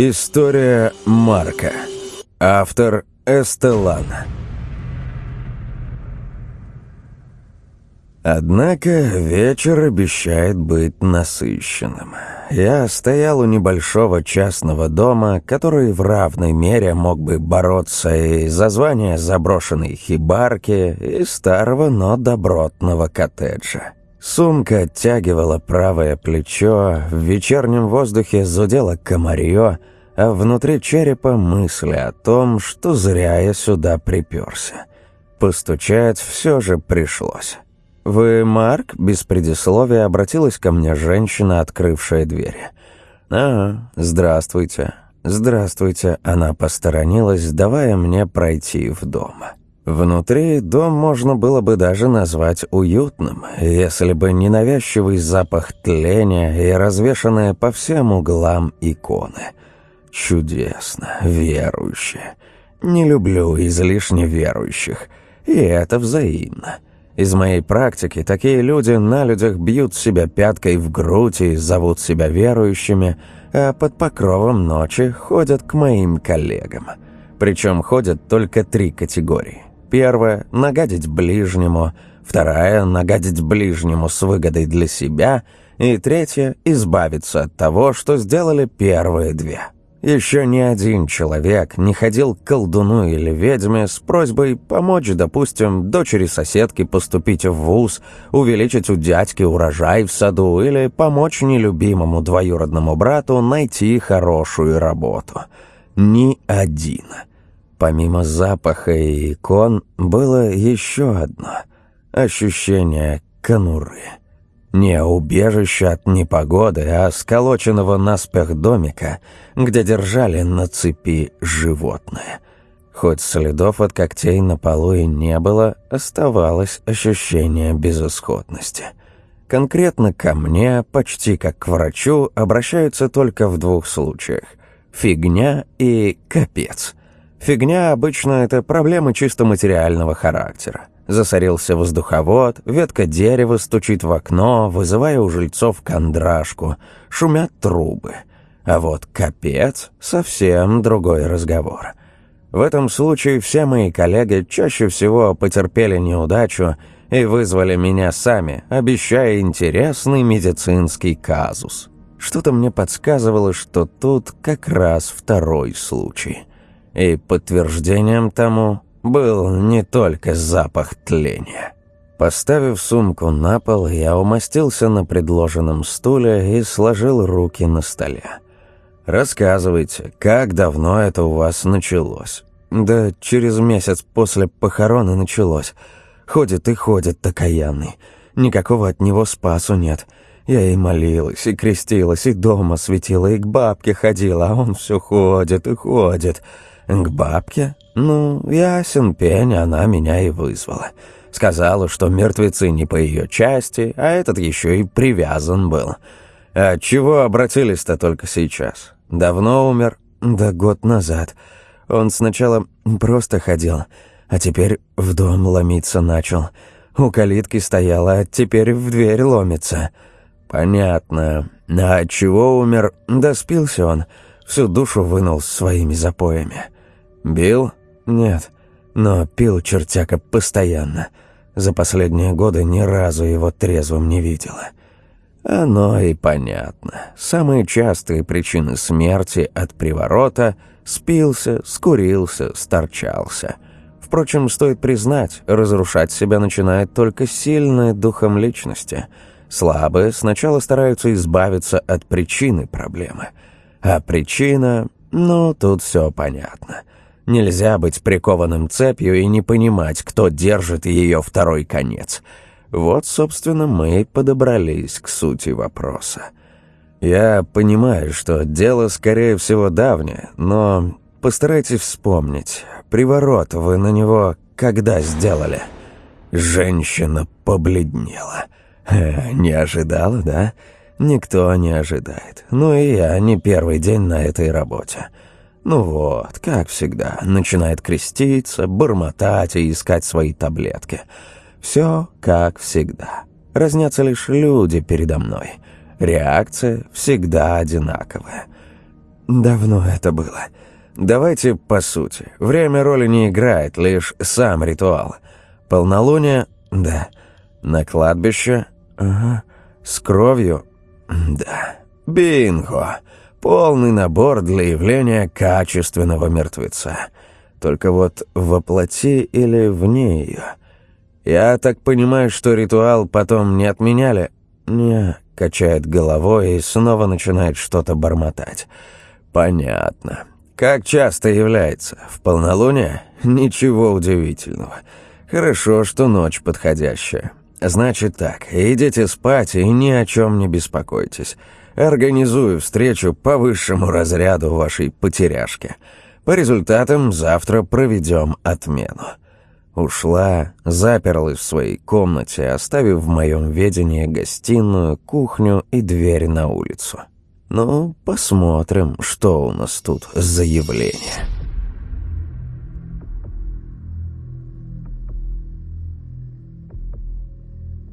История Марка. Автор Эстелан. Однако вечер обещает быть насыщенным. Я стоял у небольшого частного дома, который в равной мере мог бы бороться и за звание заброшенной хибарки, и старого, но добротного коттеджа. Сумка оттягивала правое плечо, в вечернем воздухе зудело комарье, а внутри черепа мысли о том, что зря я сюда приперся. Постучать все же пришлось. «Вы Марк?» — без предисловия обратилась ко мне женщина, открывшая двери. «А, здравствуйте, здравствуйте», — она посторонилась, давая мне пройти в дом. Внутри дом можно было бы даже назвать уютным, если бы не навязчивый запах тления и развешанные по всем углам иконы. Чудесно, верующие. Не люблю излишне верующих, и это взаимно. Из моей практики такие люди на людях бьют себя пяткой в грудь и зовут себя верующими, а под покровом ночи ходят к моим коллегам. Причем ходят только три категории. Первая – нагадить ближнему, вторая – нагадить ближнему с выгодой для себя, и третья – избавиться от того, что сделали первые две. Еще ни один человек не ходил к колдуну или ведьме с просьбой помочь, допустим, дочери соседки поступить в вуз, увеличить у дядьки урожай в саду или помочь нелюбимому двоюродному брату найти хорошую работу. Ни один. Помимо запаха и икон было еще одно — ощущение конуры. Не убежище от непогоды, а сколоченного наспех домика, где держали на цепи животное. Хоть следов от когтей на полу и не было, оставалось ощущение безысходности. Конкретно ко мне, почти как к врачу, обращаются только в двух случаях — фигня и капец — Фигня обычно это проблемы чисто материального характера. Засорился воздуховод, ветка дерева стучит в окно, вызывая у жильцов кондрашку, шумят трубы. А вот капец — совсем другой разговор. В этом случае все мои коллеги чаще всего потерпели неудачу и вызвали меня сами, обещая интересный медицинский казус. Что-то мне подсказывало, что тут как раз второй случай. И подтверждением тому был не только запах тления. Поставив сумку на пол, я умостился на предложенном стуле и сложил руки на столе. «Рассказывайте, как давно это у вас началось?» «Да через месяц после похорон и началось. Ходит и ходит такаянный. Никакого от него спасу нет. Я и молилась, и крестилась, и дома светила, и к бабке ходила, а он все ходит и ходит». «К бабке? Ну, ясен пень, она меня и вызвала. Сказала, что мертвецы не по ее части, а этот еще и привязан был. А чего обратились-то только сейчас? Давно умер? Да год назад. Он сначала просто ходил, а теперь в дом ломиться начал. У калитки стояла, а теперь в дверь ломится». «Понятно. А чего умер? Да спился он. Всю душу вынул своими запоями». «Бил?» «Нет, но пил чертяка постоянно. За последние годы ни разу его трезвым не видела». Оно и понятно. Самые частые причины смерти от приворота – спился, скурился, сторчался. Впрочем, стоит признать, разрушать себя начинает только сильная духом личности. Слабые сначала стараются избавиться от причины проблемы. А причина – ну, тут все понятно. Нельзя быть прикованным цепью и не понимать, кто держит ее второй конец. Вот, собственно, мы и подобрались к сути вопроса. Я понимаю, что дело, скорее всего, давнее, но постарайтесь вспомнить. Приворот вы на него когда сделали? Женщина побледнела. Э, не ожидала, да? Никто не ожидает. Ну и я не первый день на этой работе. Ну вот, как всегда, начинает креститься, бормотать и искать свои таблетки. Все как всегда. Разнятся лишь люди передо мной. Реакция всегда одинаковая. давно это было. Давайте по сути. Время роли не играет, лишь сам ритуал. Полнолуние? Да. На кладбище? Ага. С кровью? Да. Бинго! Полный набор для явления качественного мертвеца. Только вот воплоти или вне ее? Я так понимаю, что ритуал потом не отменяли? Не, качает головой и снова начинает что-то бормотать. Понятно. Как часто является? В полнолуние? Ничего удивительного. Хорошо, что ночь подходящая. Значит так, идите спать и ни о чем не беспокойтесь. Организую встречу по высшему разряду вашей потеряшки. По результатам завтра проведем отмену. Ушла, заперлась в своей комнате, оставив в моем ведении гостиную, кухню и дверь на улицу. Ну, посмотрим, что у нас тут за явление.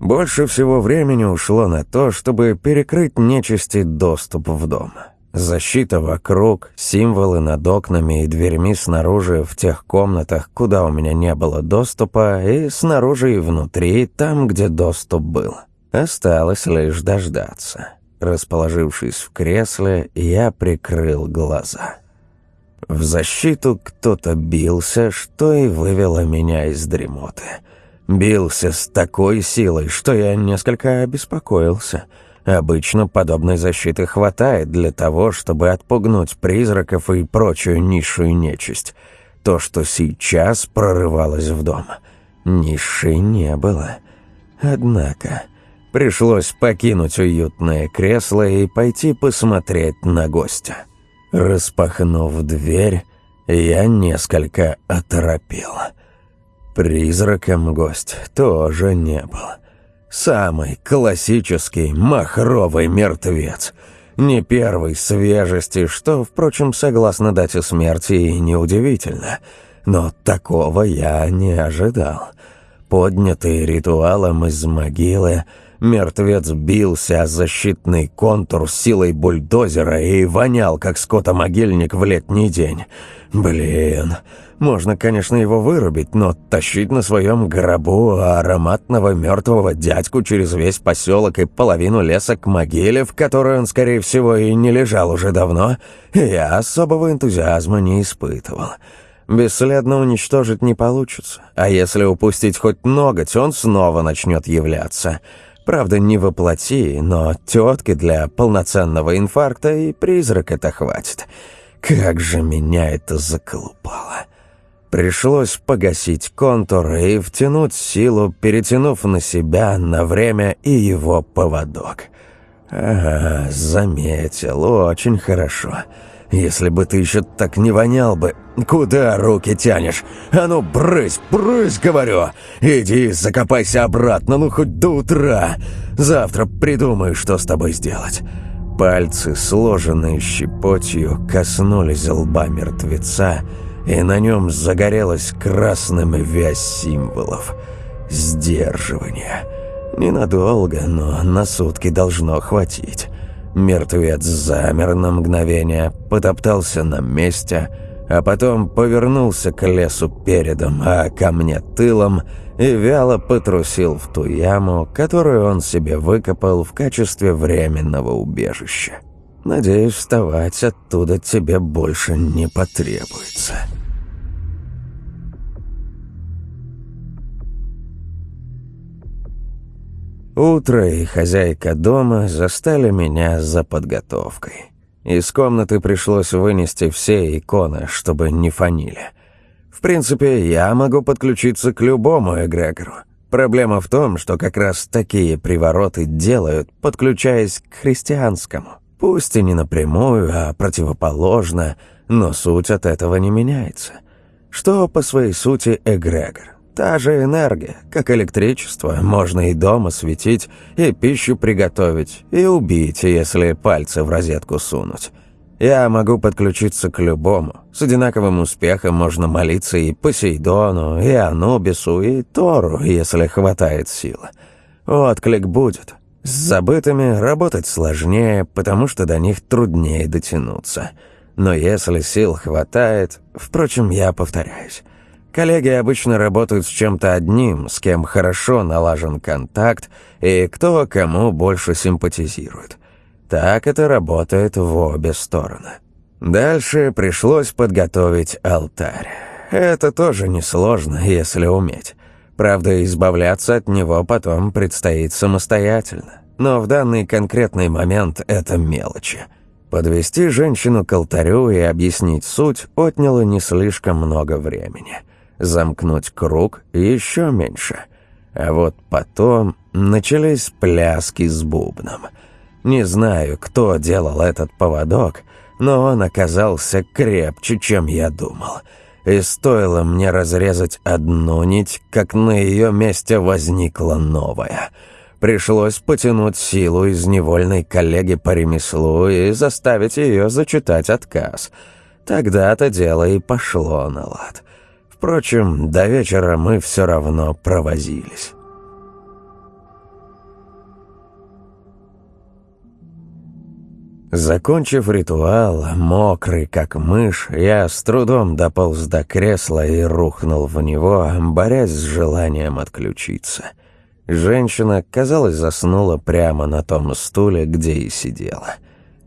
Больше всего времени ушло на то, чтобы перекрыть нечисти доступ в дом. Защита вокруг, символы над окнами и дверьми снаружи в тех комнатах, куда у меня не было доступа, и снаружи и внутри, там, где доступ был. Осталось лишь дождаться. Расположившись в кресле, я прикрыл глаза. В защиту кто-то бился, что и вывело меня из дремоты. Бился с такой силой, что я несколько обеспокоился — Обычно подобной защиты хватает для того, чтобы отпугнуть призраков и прочую низшую нечисть. То, что сейчас прорывалось в дом. Ниши не было. Однако пришлось покинуть уютное кресло и пойти посмотреть на гостя. Распахнув дверь, я несколько оторопел. Призраком гость тоже не был. Самый классический махровый мертвец. Не первой свежести, что, впрочем, согласно дате смерти, и неудивительно. Но такого я не ожидал. Поднятый ритуалом из могилы, мертвец бился о защитный контур силой бульдозера и вонял, как скотомогильник в летний день. Блин, можно, конечно, его вырубить, но тащить на своем гробу ароматного мертвого дядьку через весь поселок и половину леса к могиле, в которой он, скорее всего, и не лежал уже давно, я особого энтузиазма не испытывал. Бесследно уничтожить не получится, а если упустить хоть ноготь, он снова начнет являться. Правда, не воплоти, но тетки для полноценного инфаркта и призрак это хватит. Как же меня это заколупало. Пришлось погасить контур и втянуть силу, перетянув на себя на время и его поводок. Ага, заметил, очень хорошо. Если бы ты еще так не вонял бы... Куда руки тянешь? А ну, брысь, брысь, говорю! Иди, закопайся обратно, ну хоть до утра. Завтра придумаю, что с тобой сделать. Пальцы, сложенные щепотью, коснулись лба мертвеца, и на нем загорелась красным вязь символов. Сдерживание. Ненадолго, но на сутки должно хватить. Мертвец замер на мгновение, потоптался на месте, а потом повернулся к лесу передом, а ко мне тылом, и вяло потрусил в ту яму, которую он себе выкопал в качестве временного убежища. Надеюсь, вставать оттуда тебе больше не потребуется». Утро и хозяйка дома застали меня за подготовкой. Из комнаты пришлось вынести все иконы, чтобы не фанили. В принципе, я могу подключиться к любому эгрегору. Проблема в том, что как раз такие привороты делают, подключаясь к христианскому. Пусть и не напрямую, а противоположно, но суть от этого не меняется. Что по своей сути эгрегор? Та же энергия, как электричество, можно и дома светить, и пищу приготовить, и убить, если пальцы в розетку сунуть. Я могу подключиться к любому. С одинаковым успехом можно молиться и Посейдону, и Анубису, и Тору, если хватает силы. Отклик будет. С забытыми работать сложнее, потому что до них труднее дотянуться. Но если сил хватает... Впрочем, я повторяюсь. Коллеги обычно работают с чем-то одним, с кем хорошо налажен контакт, и кто кому больше симпатизирует. Так это работает в обе стороны. Дальше пришлось подготовить алтарь. Это тоже несложно, если уметь. Правда, избавляться от него потом предстоит самостоятельно. Но в данный конкретный момент это мелочи. Подвести женщину к алтарю и объяснить суть отняло не слишком много времени. Замкнуть круг еще меньше. А вот потом начались пляски с бубном. Не знаю, кто делал этот поводок, но он оказался крепче, чем я думал. И стоило мне разрезать одну нить, как на ее месте возникла новая. Пришлось потянуть силу из невольной коллеги по ремеслу и заставить ее зачитать отказ. Тогда-то дело и пошло на лад. Впрочем, до вечера мы все равно провозились. Закончив ритуал, мокрый как мышь, я с трудом дополз до кресла и рухнул в него, борясь с желанием отключиться. Женщина, казалось, заснула прямо на том стуле, где и сидела.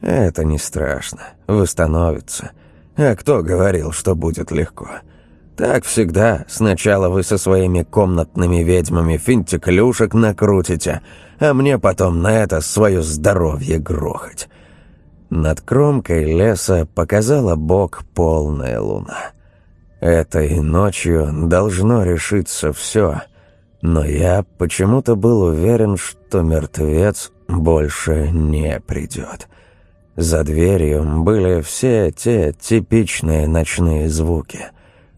Это не страшно, восстановится. А кто говорил, что будет легко? Так всегда. Сначала вы со своими комнатными ведьмами финтиклюшек накрутите, а мне потом на это свое здоровье грохать. Над кромкой леса показала бок полная луна. Этой ночью должно решиться все, но я почему-то был уверен, что мертвец больше не придет. За дверью были все те типичные ночные звуки.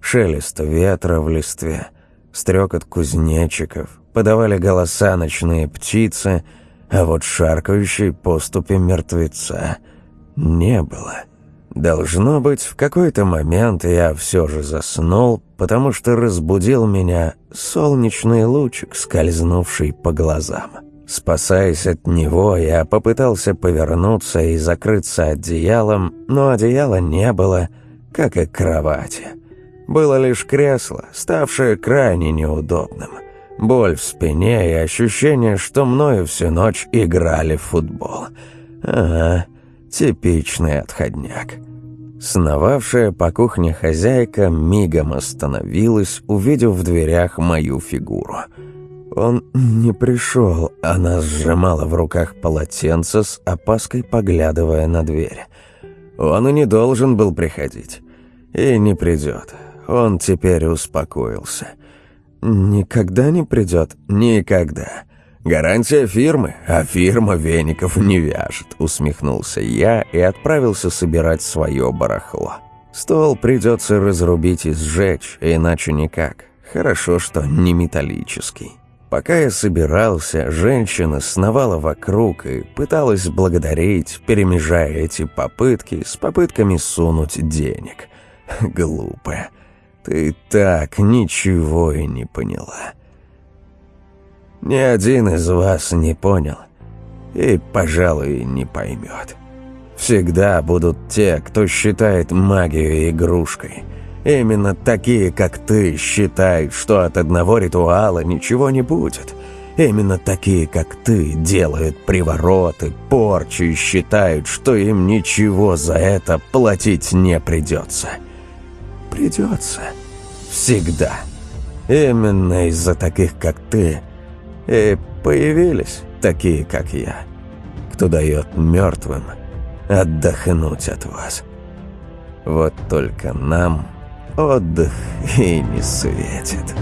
Шелест ветра в листве, стрекот кузнечиков, подавали голоса ночные птицы, а вот шаркающей поступи мертвеца — не было. Должно быть, в какой-то момент я все же заснул, потому что разбудил меня солнечный лучик, скользнувший по глазам. Спасаясь от него, я попытался повернуться и закрыться одеялом, но одеяла не было, как и кровати. Было лишь кресло, ставшее крайне неудобным. Боль в спине и ощущение, что мною всю ночь играли в футбол. Ага, Типичный отходняк. Сновавшая по кухне хозяйка мигом остановилась, увидев в дверях мою фигуру. Он не пришел, она сжимала в руках полотенце с опаской, поглядывая на дверь. Он и не должен был приходить. И не придет. Он теперь успокоился. «Никогда не придет?» «Никогда. «Гарантия фирмы, а фирма веников не вяжет», — усмехнулся я и отправился собирать свое барахло. Стол придется разрубить и сжечь, иначе никак. Хорошо, что не металлический. Пока я собирался, женщина сновала вокруг и пыталась благодарить, перемежая эти попытки с попытками сунуть денег. Глупая. Ты так ничего и не поняла. Ни один из вас не понял и, пожалуй, не поймет. Всегда будут те, кто считает магию игрушкой. Именно такие, как ты, считают, что от одного ритуала ничего не будет. Именно такие, как ты, делают привороты, порчи и считают, что им ничего за это платить не придется. Придется. Всегда. Именно из-за таких, как ты, и появились такие, как я, кто дает мертвым отдохнуть от вас. Вот только нам отдых и не светит».